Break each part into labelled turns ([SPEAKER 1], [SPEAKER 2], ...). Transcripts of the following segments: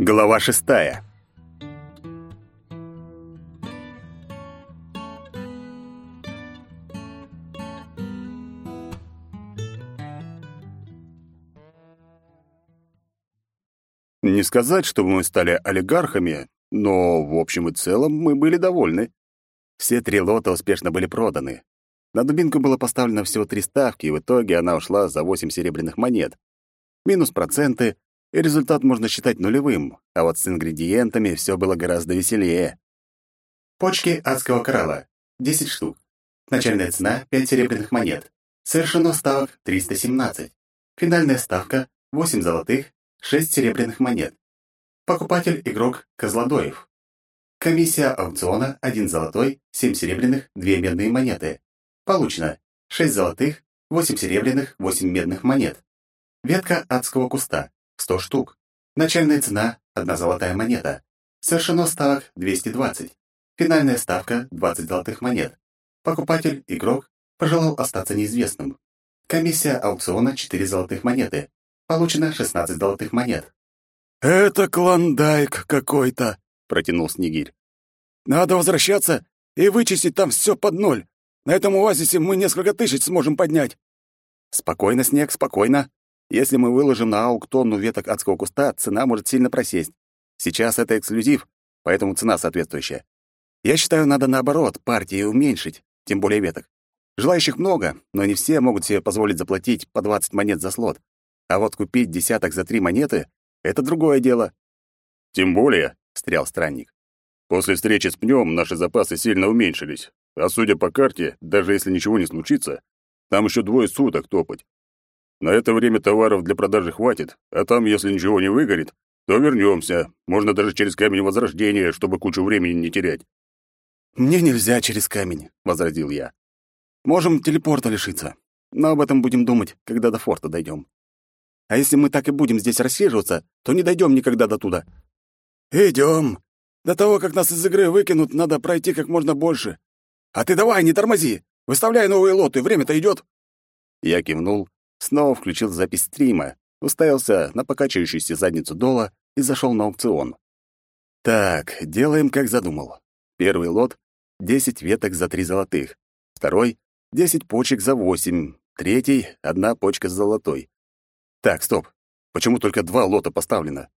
[SPEAKER 1] Глава шестая. Не сказать, чтобы мы стали олигархами, но в общем и целом мы были довольны. Все три лота успешно были проданы. На дубинку было поставлено всего три ставки, и в итоге она ушла за восемь серебряных монет. Минус проценты, и результат можно считать нулевым, а вот с ингредиентами все было гораздо веселее.
[SPEAKER 2] Почки адского коралла. 10 штук. Начальная цена — 5 серебряных монет. Совершено ставок 317. Финальная ставка — 8 золотых, 6 серебряных монет. Покупатель — игрок Козлодоев. Комиссия аукциона — 1 золотой, 7 серебряных, 2 медные монеты. Получено 6 золотых, 8 серебряных, 8 медных монет. Ветка адского куста — 100 штук. Начальная цена — 1 золотая монета. Совершено ставок 220. Финальная ставка — 20 золотых монет. Покупатель, игрок, пожелал остаться неизвестным. Комиссия аукциона — 4 золотых монеты. Получено 16 золотых монет.
[SPEAKER 1] «Это клондайк какой-то», — протянул Снегирь. «Надо возвращаться и вычистить там все под ноль. На этом оазисе мы несколько тысяч сможем поднять». «Спокойно, Снег, спокойно. Если мы выложим на аук тонну веток адского куста, цена может сильно просесть. Сейчас это эксклюзив, поэтому цена соответствующая. Я считаю, надо наоборот партии уменьшить, тем более веток. Желающих много, но не все могут себе позволить заплатить по 20 монет за слот. А вот купить десяток за три монеты — это другое дело. «Тем более», — встрял странник, «после встречи с пнем наши запасы сильно уменьшились, а судя по карте, даже если ничего не случится, там еще двое суток топать. На это время товаров для продажи хватит, а там, если ничего не выгорит, то вернемся. Можно даже через камень возрождения, чтобы кучу времени не терять». «Мне нельзя через камень», — возразил я. «Можем телепорта лишиться, но об этом будем думать, когда до форта дойдем. А если мы так и будем здесь рассиживаться, то не дойдем никогда до туда. Идем. До того, как нас из игры выкинут, надо пройти как можно больше. А ты давай, не тормози. Выставляй новые лоты, время-то идет. Я кивнул, снова включил запись стрима, уставился на покачивающуюся задницу Дола и зашел на аукцион. Так, делаем, как задумал. Первый лот — 10 веток за 3 золотых. Второй — 10 почек за 8. Третий — одна почка с золотой. Так, стоп. Почему только два лота поставлено?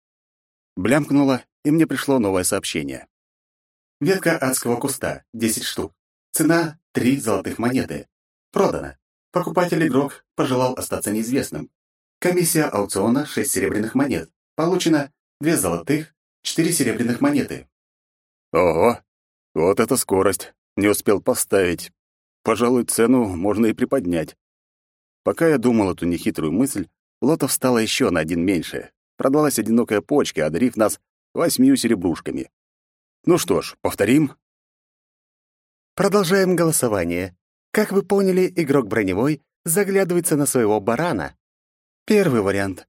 [SPEAKER 1] Блямкнуло, и мне пришло новое сообщение.
[SPEAKER 2] Ветка адского куста, 10 штук. Цена — 3 золотых монеты. Продано. Покупатель-игрок пожелал остаться неизвестным. Комиссия аукциона — 6 серебряных монет. Получено 2 золотых, 4 серебряных монеты.
[SPEAKER 1] Ого, вот это скорость. Не успел поставить. Пожалуй, цену можно и приподнять. Пока я думал эту нехитрую мысль, лотов стало еще на один меньше. Продалась одинокая почка, одарив нас восьмью серебрушками. Ну что ж, повторим.
[SPEAKER 3] Продолжаем голосование. Как вы поняли, игрок броневой заглядывается на своего барана. Первый вариант.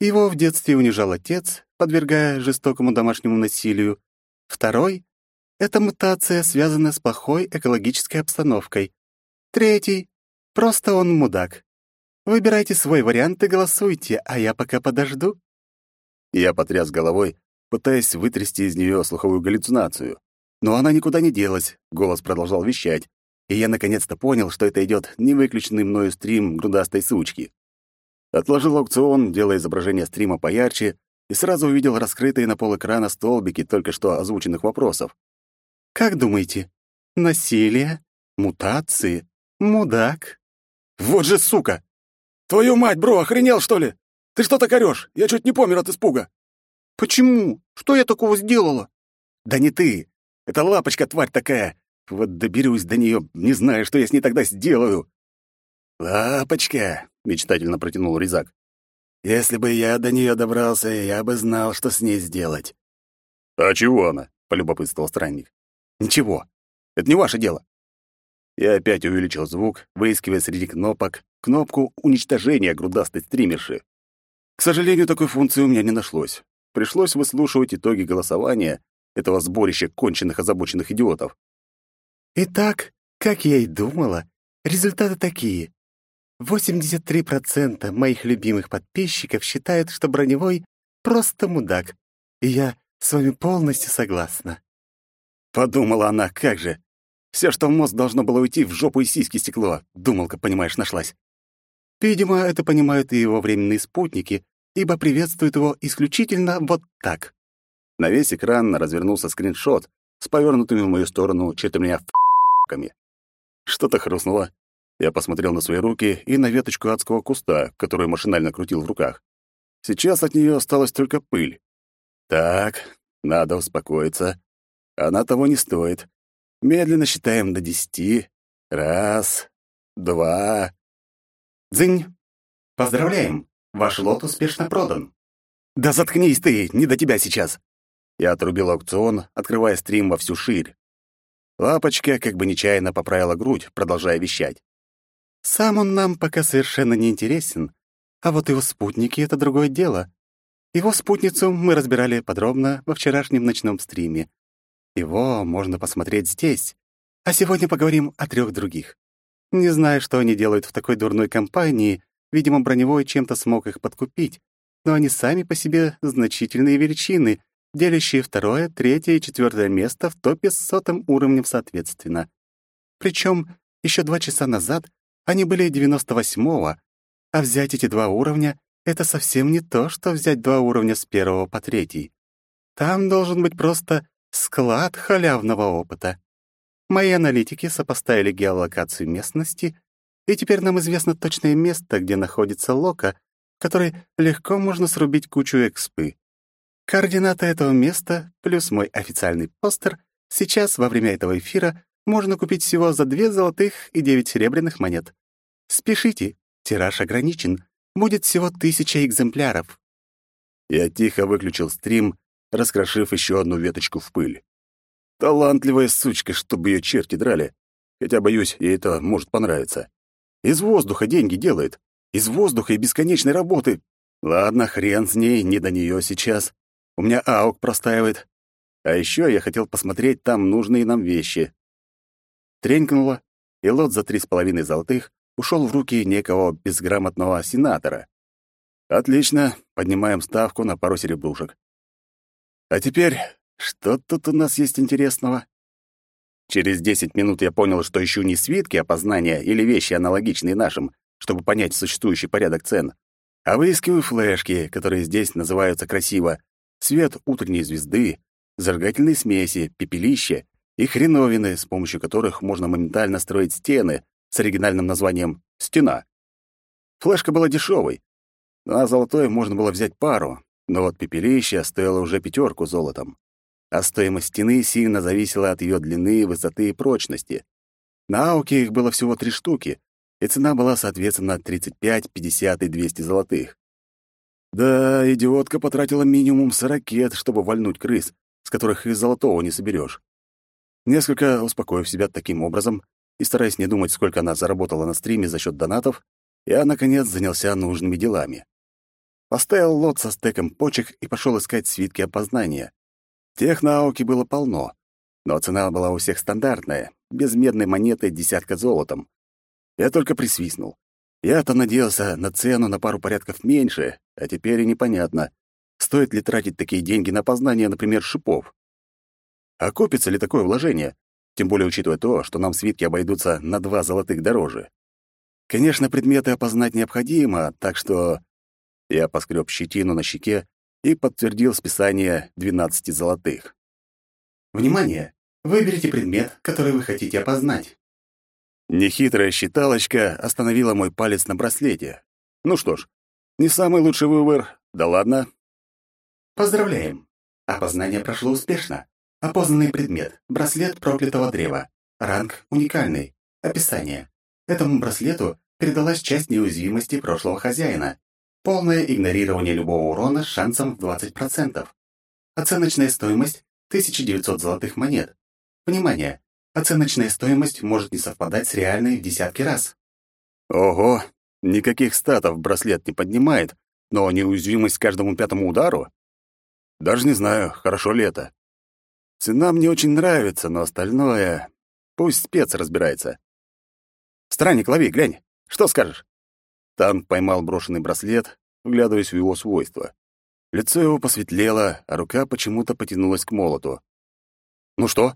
[SPEAKER 3] Его в детстве унижал отец, подвергая жестокому домашнему насилию. Второй. Эта мутация связана с плохой экологической обстановкой. Третий. Просто он мудак. Выбирайте свой вариант и голосуйте, а я пока подожду».
[SPEAKER 1] Я потряс головой, пытаясь вытрясти из нее слуховую галлюцинацию. Но она никуда не делась, голос продолжал вещать, и я наконец-то понял, что это идет невыключенный мною стрим грудастой сучки. Отложил аукцион, делая изображение стрима поярче, и сразу увидел раскрытые на пол экрана столбики только что озвученных вопросов.
[SPEAKER 3] «Как думаете, насилие, мутации, мудак?»
[SPEAKER 1] «Вот же сука! «Твою мать, бро, охренел, что ли? Ты что так орёшь? Я чуть не помер от испуга».
[SPEAKER 3] «Почему? Что я такого сделала?»
[SPEAKER 1] «Да не ты. Это лапочка, тварь такая. Вот доберусь до неё, не знаю, что я с ней тогда сделаю». «Лапочка», — мечтательно протянул Резак. «Если бы я до неё добрался, я бы знал, что с ней сделать». «А чего она?» — полюбопытствовал странник. «Ничего. Это не ваше дело». Я опять увеличил звук, выискивая среди кнопок кнопку уничтожения грудастой стримерши. К сожалению, такой функции у меня не нашлось. Пришлось выслушивать итоги голосования этого сборища конченых озабоченных идиотов.
[SPEAKER 3] Итак, как я и думала, результаты такие. 83% моих любимых подписчиков считают, что Броневой просто мудак. и я с вами полностью согласна».
[SPEAKER 1] Подумала она, как же. Все, что в мозг должно было уйти, в жопу и сиськи стекло. Думалка, понимаешь, нашлась.
[SPEAKER 3] Видимо, это понимают и его временные спутники, ибо приветствуют его исключительно вот так.
[SPEAKER 1] На весь экран развернулся скриншот с повернутыми в мою сторону четырьмя ф***ками. Что-то хрустнуло. Я посмотрел на свои руки и на веточку адского куста, которую машинально крутил в руках. Сейчас от нее осталась только пыль. Так, надо успокоиться. Она того не стоит. Медленно считаем до десяти. Раз, два.
[SPEAKER 2] Дзынь! Поздравляем! Ваш лот успешно продан.
[SPEAKER 1] Да заткнись ты, не до тебя сейчас. Я отрубил аукцион, открывая стрим во всю ширь. Лапочка как бы нечаянно поправила грудь, продолжая вещать.
[SPEAKER 3] Сам он нам пока совершенно не интересен, а вот его спутники — это другое дело. Его спутницу мы разбирали подробно во вчерашнем ночном стриме. Его можно посмотреть здесь. А сегодня поговорим о трех других. Не знаю, что они делают в такой дурной компании, видимо, броневой чем-то смог их подкупить, но они сами по себе значительные величины, делящие второе, третье и четвертое место в топе с сотым уровнем соответственно. Причем еще два часа назад они были 98-го, а взять эти два уровня — это совсем не то, что взять два уровня с первого по третий. Там должен быть просто склад халявного опыта. Мои аналитики сопоставили геолокацию местности, и теперь нам известно точное место, где находится Лока, в которой легко можно срубить кучу экспы. Координаты этого места плюс мой официальный постер сейчас, во время этого эфира, можно купить всего за две золотых и девять серебряных монет. Спешите, тираж ограничен, будет всего тысяча экземпляров.
[SPEAKER 1] Я тихо выключил стрим, раскрошив еще одну веточку в пыль. Талантливая сучка, чтобы ее черти драли. Хотя, боюсь, ей это может понравиться. Из воздуха деньги делает. Из воздуха и бесконечной работы. Ладно, хрен с ней, не до нее сейчас. У меня аук простаивает. А еще я хотел посмотреть там нужные нам вещи. Тренькнуло, и лот за три с половиной золотых ушел в руки некого безграмотного сенатора. Отлично, поднимаем ставку на пару серебрушек. А теперь, что тут у нас есть интересного? Через десять минут я понял, что ищу не свитки опознания или вещи, аналогичные нашим, чтобы понять существующий порядок цен, а выискиваю флешки, которые здесь называются красиво свет утренней звезды, зажигательные смеси, пепелище и хреновины, с помощью которых можно моментально строить стены с оригинальным названием «Стена». Флешка была дешевой, а золотой можно было взять пару, но вот пепелище стоило уже пятерку золотом. А стоимость стены сильно зависела от ее длины, высоты и прочности. На ауке их было всего три штуки, и цена была, соответственно, 35, 50 и 200 золотых. Да, идиотка потратила минимум сорокет, чтобы вальнуть крыс, с которых и золотого не соберешь. Несколько успокоив себя таким образом и стараясь не думать, сколько она заработала на стриме за счет донатов, я, наконец, занялся нужными делами. Поставил лот со стеком почек и пошел искать свитки опознания. Тех науки было полно, но цена была у всех стандартная, без медной монеты десятка золотом. Я только присвистнул. Я-то надеялся на цену на пару порядков меньше, а теперь и непонятно, стоит ли тратить такие деньги на познание, например, шипов. Окупится ли такое вложение? Тем более учитывая то, что нам свитки обойдутся на два золотых дороже. Конечно, предметы опознать необходимо, так что... Я поскреб щетину на щеке и подтвердил списание 12 золотых.
[SPEAKER 2] Внимание! Выберите предмет, который вы хотите опознать.
[SPEAKER 1] Нехитрая считалочка остановила мой палец на браслете. Ну что ж, не самый лучший выбор, да ладно.
[SPEAKER 2] Поздравляем! Опознание прошло успешно. Опознанный предмет — браслет проклятого древа. Ранг уникальный. Описание. Этому браслету передалась часть неуязвимости прошлого хозяина. Полное игнорирование любого урона с шансом в 20%. Оценочная стоимость — 1900 золотых монет. Внимание! Оценочная стоимость может не совпадать с реальной в десятки раз.
[SPEAKER 1] Ого, никаких статов браслет не поднимает, но неуязвимость каждому пятому удару? Даже не знаю, хорошо ли это. Цена мне очень нравится, но остальное... Пусть спец разбирается. Странник, лови, глянь. Что скажешь? Танк поймал брошенный браслет, вглядываясь в его свойства. Лицо его посветлело, а рука почему-то потянулась к молоту. «Ну что?»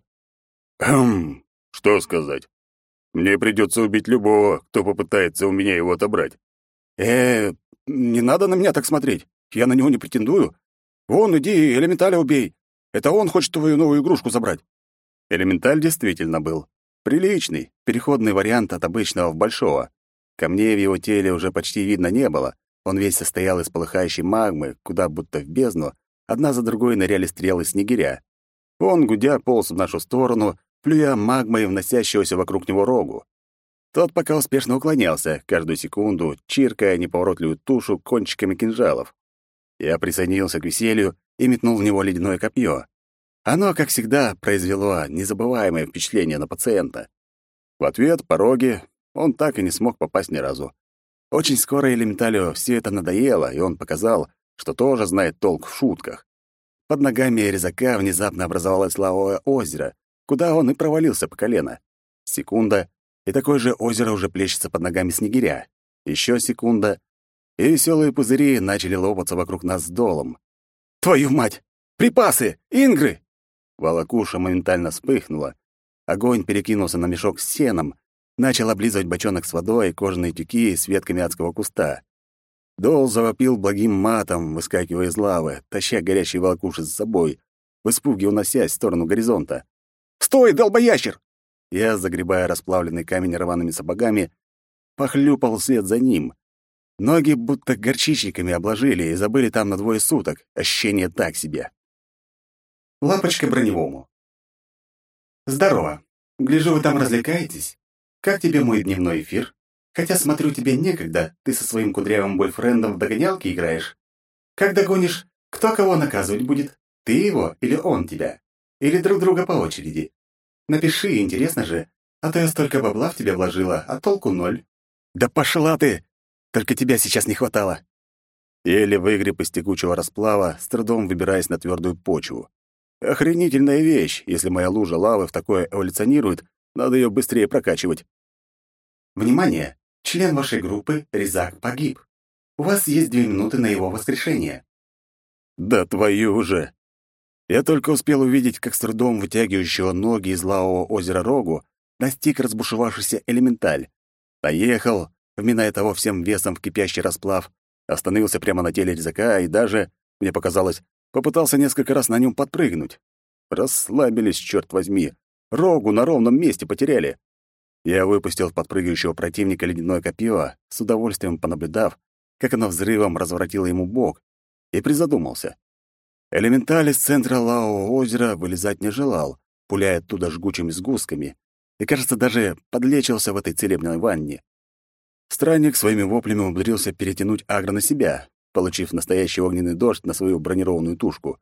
[SPEAKER 1] «Хм, что сказать? Мне придется убить любого, кто попытается у меня его отобрать». «Э, не надо на меня так смотреть. Я на него не претендую. Вон, иди, элементаля убей. Это он хочет твою новую игрушку забрать». Элементаль действительно был. Приличный, переходный вариант от обычного в большого. Камней в его теле уже почти видно не было. Он весь состоял из полыхающей магмы, куда будто в бездну, одна за другой ныряли стрелы снегиря. Он, гудя, полз в нашу сторону, плюя магмой вносящегося вокруг него рогу. Тот пока успешно уклонялся, каждую секунду чиркая неповоротливую тушу кончиками кинжалов. Я присоединился к веселью и метнул в него ледяное копье. Оно, как всегда, произвело незабываемое впечатление на пациента. В ответ, по роге, он так и не смог попасть ни разу. Очень скоро элементалю все это надоело, и он показал, что тоже знает толк в шутках. Под ногами резака внезапно образовалось лавовое озеро, куда он и провалился по колено. Секунда, и такое же озеро уже плещется под ногами снегиря. Еще секунда, и веселые пузыри начали лопаться вокруг нас с долом. «Твою мать! Припасы! Ингры!» Волокуша моментально вспыхнула. Огонь перекинулся на мешок с сеном, начал облизывать бочонок с водой, кожаные тюки с ветками адского куста. Дол завопил благим матом, выскакивая из лавы, таща горящие волокуши за собой, в испуге уносясь в сторону горизонта. «Стой, долбоящер!» Я, загребая расплавленный камень рваными сапогами, похлюпал вслед за ним. Ноги будто горчичниками обложили и забыли там на двое суток. Ощущение так себе.
[SPEAKER 2] Лапочка броневому. Здорово. Гляжу, вы там развлекаетесь. Как тебе мой дневной эфир? Хотя, смотрю, тебе некогда. Ты со своим кудрявым бойфрендом в догонялки играешь. Как догонишь, кто кого наказывать будет? Ты его или он тебя? Или друг друга по очереди? Напиши, интересно же. А то я столько бабла в тебя вложила, а толку ноль.
[SPEAKER 1] Да пошла ты! Только тебя сейчас не хватало. Еле выгреб из текучего расплава, с трудом выбираясь на твердую почву. Охренительная вещь, если моя лужа лавы в такое эволюционирует, надо ее быстрее прокачивать.
[SPEAKER 2] Внимание! Член вашей группы, Резак, погиб. У вас есть две минуты на его воскрешение.
[SPEAKER 1] Да твою же! Я только успел увидеть, как с трудом вытягивающего ноги из лавового озера Рогу настиг разбушевавшийся элементаль. Поехал, вминая того всем весом в кипящий расплав, остановился прямо на теле резака и даже, мне показалось, Попытался несколько раз на нем подпрыгнуть. Расслабились, черт возьми. Рогу на ровном месте потеряли. Я выпустил подпрыгивающего противника ледяное копье, с удовольствием понаблюдав, как оно взрывом разворотило ему бок, и призадумался. Элементаль из центра лавового озера вылезать не желал, пуляя оттуда жгучими сгустками, и, кажется, даже подлечился в этой целебной ванне. Странник своими воплями умудрился перетянуть агро на себя, получив настоящий огненный дождь на свою бронированную тушку.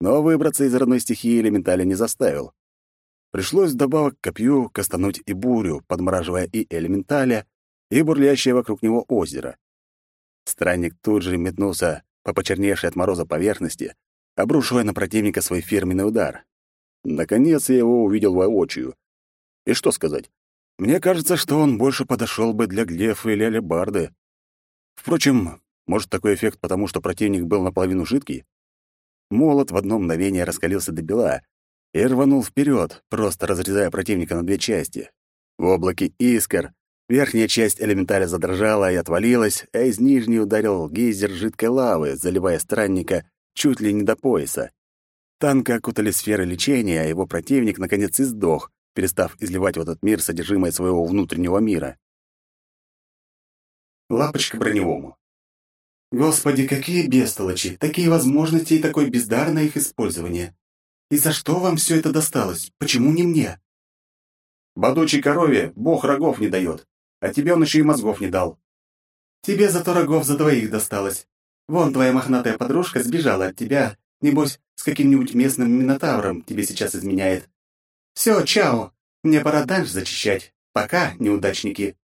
[SPEAKER 1] Но выбраться из родной стихии элементаля не заставил. Пришлось вдобавок к копью кастануть и бурю, подмораживая и элементаля, и бурлящее вокруг него озеро. Странник тут же метнулся по почерневшей от мороза поверхности, обрушивая на противника свой фирменный удар. Наконец я его увидел воочию. И что сказать? Мне кажется, что он больше подошел бы для глефа или алебарды. Впрочем, может, такой эффект потому, что противник был наполовину жидкий? Молот в одно мгновение раскалился до бела и рванул вперед, просто разрезая противника на две части. В облаке искр верхняя часть элементаля задрожала и отвалилась, а из нижней ударил гейзер жидкой лавы, заливая странника чуть ли не до пояса. Танка окутали сферы лечения, а его противник наконец и сдох, перестав изливать в этот мир содержимое своего внутреннего мира.
[SPEAKER 2] Лапочка броневому. Господи, какие бестолочи, такие возможности и такое бездарное их использование. И за что вам все это досталось? Почему не мне? Бодучей корове бог рогов не дает, а тебе он еще и мозгов не дал. Тебе зато рогов за двоих досталось. Вон твоя мохнатая подружка сбежала от тебя, небось, с каким-нибудь местным минотавром тебе сейчас изменяет. Все, чао, мне пора дальше зачищать. Пока, неудачники.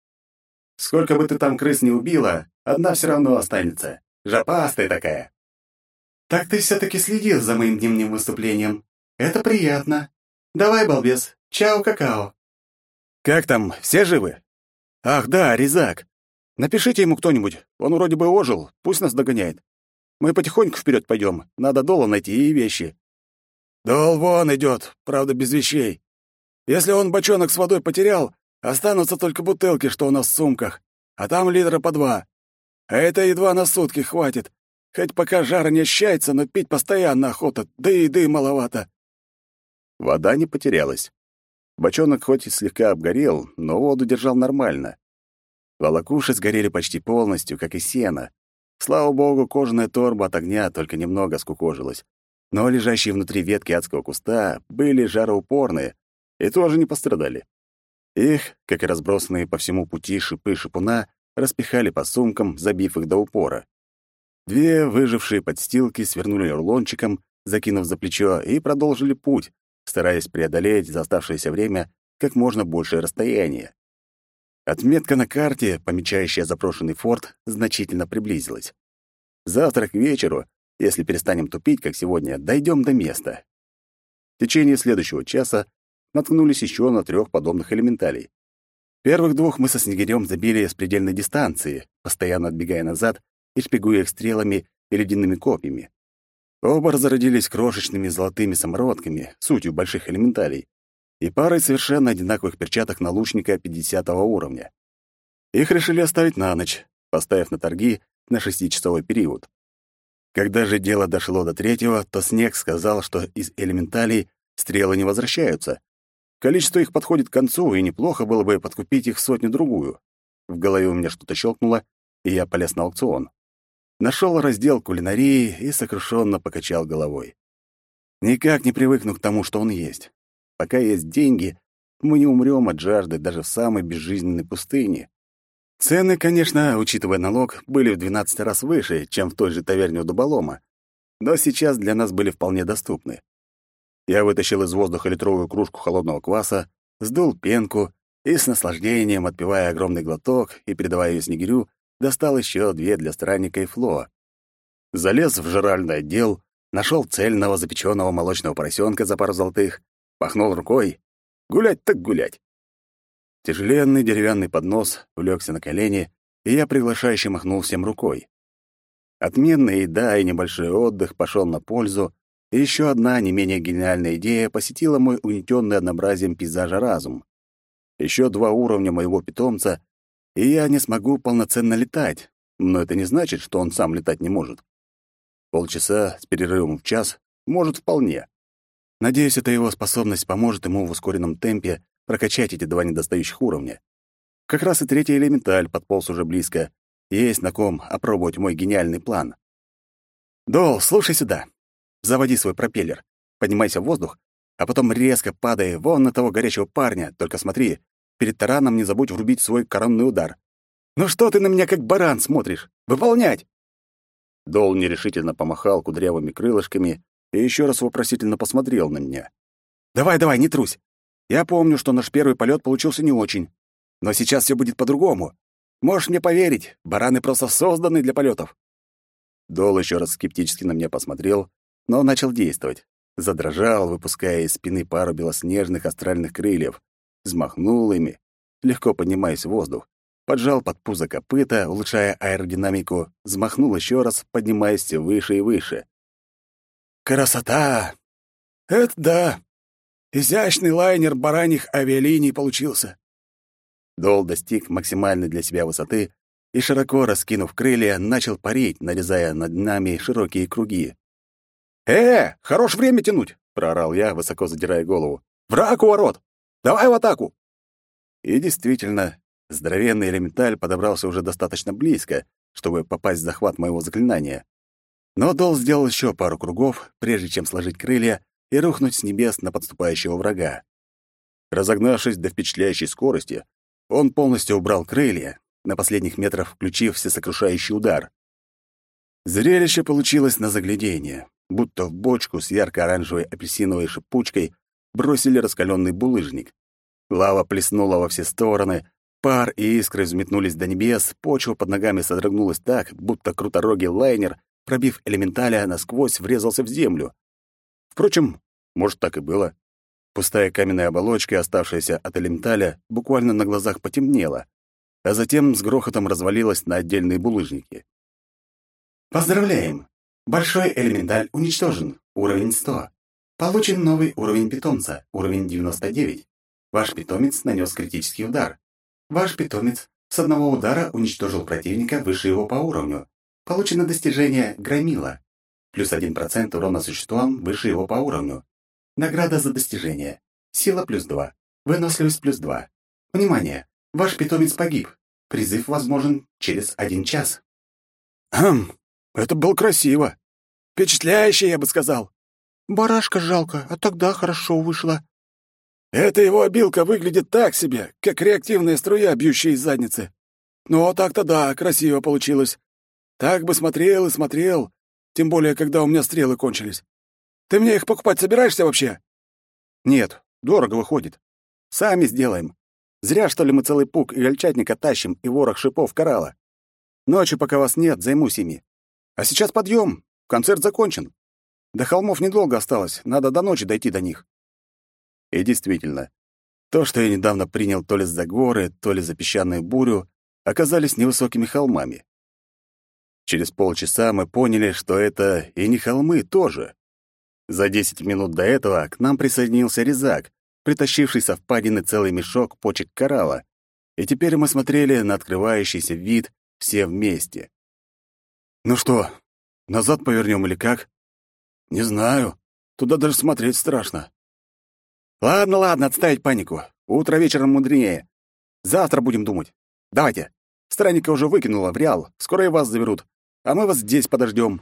[SPEAKER 2] Сколько бы ты там крыс не убила, Одна все равно останется. Жопастая такая. Так ты все-таки следил за моим дневным выступлением. Это приятно. Давай, балбес. Чао-какао.
[SPEAKER 1] Как там, все живы? Ах, да, Резак. Напишите ему кто-нибудь. Он вроде бы ожил. Пусть нас догоняет. Мы потихоньку вперед пойдем. Надо Дола найти и вещи». «Дол вон идет, правда, без вещей. Если он бочонок с водой потерял, останутся только бутылки, что у нас в сумках, а там литра по два. А это едва на сутки хватит. Хоть пока жара не ощущается, но пить постоянно охота, да и еды маловато».
[SPEAKER 3] Вода не потерялась. Бочонок хоть и слегка обгорел, но воду держал нормально. Волокуши сгорели почти полностью, как и сено. Слава богу, кожаная торба от огня только немного скукожилась. Но лежащие внутри ветки адского куста были жароупорные и тоже не пострадали. Их, как и разбросанные по всему пути шипы шипуна, распихали по сумкам, забив их до упора. Две выжившие подстилки свернули рулончиком, закинув за плечо, и продолжили путь, стараясь преодолеть за оставшееся время как можно большее расстояние. Отметка на карте, помечающая запрошенный форт, значительно приблизилась. Завтра к вечеру, если перестанем тупить, как сегодня, дойдем до места. В течение следующего часа наткнулись еще на трех подобных элементалей. Первых двух мы со Снегирем забили с предельной дистанции, постоянно отбегая назад и шпигуя их стрелами и ледяными копьями. Оба разродились крошечными золотыми самородками, сутью больших элементалей, и парой совершенно одинаковых перчаток на лучника 50 уровня. Их решили оставить на ночь, поставив на торги на шестичасовой период. Когда же дело дошло до третьего, то Снег сказал, что из элементалей стрелы не возвращаются. Количество их подходит к концу, и неплохо было бы подкупить их сотню-другую. В голове у меня что-то щелкнуло, и я полез на аукцион нашел раздел кулинарии и сокрушенно покачал головой. Никак не привыкну к тому, что он есть. Пока есть деньги, мы не умрем от жажды даже в самой безжизненной пустыне. Цены, конечно, учитывая налог, были в 12 раз выше, чем в той же таверне у Дуболома, но сейчас для нас были вполне доступны. Я вытащил из воздуха литровую кружку холодного кваса, сдул пенку и с наслаждением, отпивая огромный глоток и передавая ее снегирю, достал еще две для странника и Фло. Залез в жральный отдел, нашел цельного запеченного молочного поросенка за пару золотых, пахнул рукой. Гулять так гулять. Тяжеленный деревянный поднос улегся на колени, и я приглашающе махнул всем рукой. Отменная еда и небольшой отдых пошел на пользу, и еще одна не менее гениальная идея посетила мой угнетенный однообразием пейзажа разум. Еще два уровня моего питомца и я не смогу полноценно летать, но это не значит, что он сам летать не может. Полчаса с перерывом в час может вполне. Надеюсь, эта его способность поможет ему в ускоренном темпе прокачать эти два недостающих уровня. Как раз и третий элементаль подполз уже близко. Есть на ком опробовать мой гениальный план. Дол, слушай сюда. Заводи свой пропеллер, поднимайся в воздух, а потом резко падай вон на того горячего парня, только смотри, Перед тараном не забудь врубить свой коронный удар. «Ну что ты на меня как баран смотришь? Выполнять!» Дол нерешительно помахал кудрявыми крылышками и еще раз вопросительно посмотрел на меня. «Давай, давай, не трусь. Я помню, что наш первый полет получился не очень. Но сейчас все будет по-другому. Можешь мне поверить, бараны просто созданы для полетов. Дол еще раз скептически на меня посмотрел, но начал действовать. Задрожал, выпуская из спины пару белоснежных астральных крыльев взмахнул ими, легко поднимаясь в воздух, поджал под пузо копыта, улучшая аэродинамику, взмахнул еще раз, поднимаясь все выше и выше. «Красота! Это да! Изящный лайнер бараньих авиалиний получился!» Дол достиг максимальной для себя высоты и, широко раскинув крылья, начал парить, нарезая над нами широкие круги. «Э, хорош время тянуть!» — проорал я, высоко задирая голову. «Враг у ворот! Давай в атаку!» И действительно, здоровенный элементаль подобрался уже достаточно близко, чтобы попасть в захват моего заклинания. Но Дол сделал еще пару кругов, прежде чем сложить крылья и рухнуть с небес на подступающего врага. Разогнавшись до впечатляющей скорости, он полностью убрал крылья, на последних метрах включив всесокрушающий удар. Зрелище получилось на заглядение, будто в бочку с ярко-оранжевой апельсиновой шипучкой бросили раскаленный булыжник. Лава плеснула во все стороны, пар и искры взметнулись до небес, почва под ногами содрогнулась так, будто круторогий лайнер, пробив элементаля, насквозь врезался в землю. Впрочем, может, так и было. Пустая каменная оболочка, оставшаяся от элементаля, буквально на глазах потемнела, а затем с грохотом развалилась на отдельные булыжники.
[SPEAKER 2] Поздравляем! Большой элементаль уничтожен. Уровень 100. Получен новый уровень питомца. Уровень 99. Ваш питомец нанес критический удар. Ваш питомец с одного удара уничтожил противника выше его по уровню. Получено достижение «Громила». Плюс 1% урона существам выше его по уровню. Награда за достижение. Сила плюс 2. Выносливость плюс 2. Внимание! Ваш питомец погиб. Призыв возможен через один час.
[SPEAKER 1] Хм, это было красиво. Впечатляюще, я бы сказал.
[SPEAKER 3] Барашка жалко, а тогда хорошо вышло.
[SPEAKER 1] Эта его обилка выглядит так себе, как реактивная струя, бьющая из задницы. Но так-то да, красиво получилось. Так бы смотрел и смотрел, тем более, когда у меня стрелы кончились. Ты мне их покупать собираешься вообще?
[SPEAKER 3] Нет, дорого выходит. Сами сделаем. Зря, что ли, мы целый пук игольчатника тащим и ворох шипов коралла. Ночью, пока вас нет, займусь ими. А сейчас подъем, концерт закончен. До холмов недолго осталось, надо до ночи дойти до них. И действительно, то, что я недавно принял то ли за горы, то ли за песчаную бурю, оказались невысокими холмами. Через полчаса мы поняли, что это и не холмы тоже. За десять минут до этого к нам присоединился резак, притащивший со впадины целый мешок почек коралла, и теперь мы смотрели на открывающийся вид все вместе. «Ну что, назад повернем или как?» «Не знаю. Туда даже смотреть страшно. Ладно, ладно, отставить панику. Утро вечером мудренее. Завтра будем думать. Давайте. Странника уже выкинула в Реал. Скоро и вас заберут. А мы вас здесь подождем.